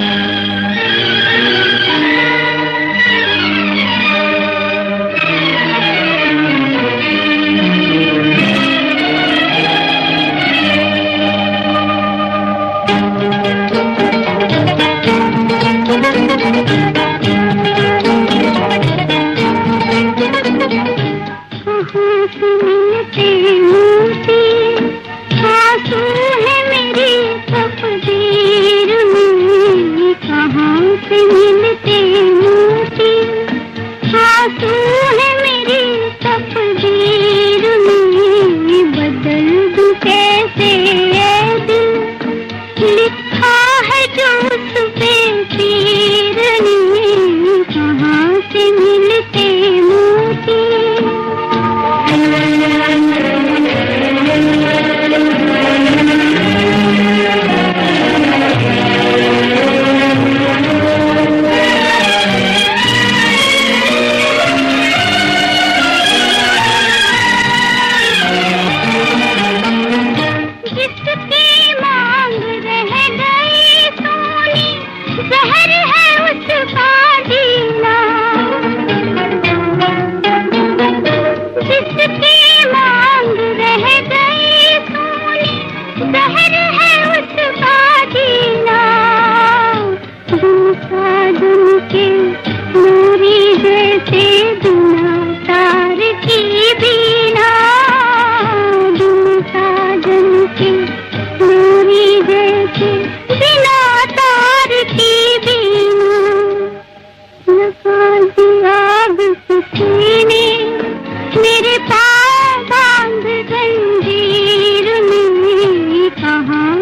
Yeah.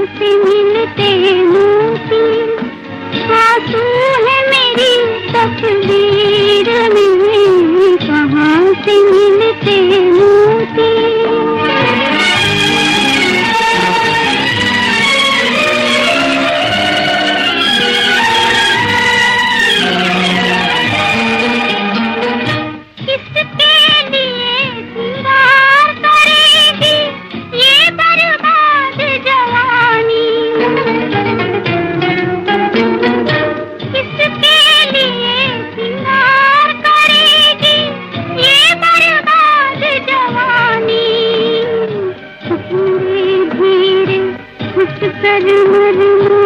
sing sir मर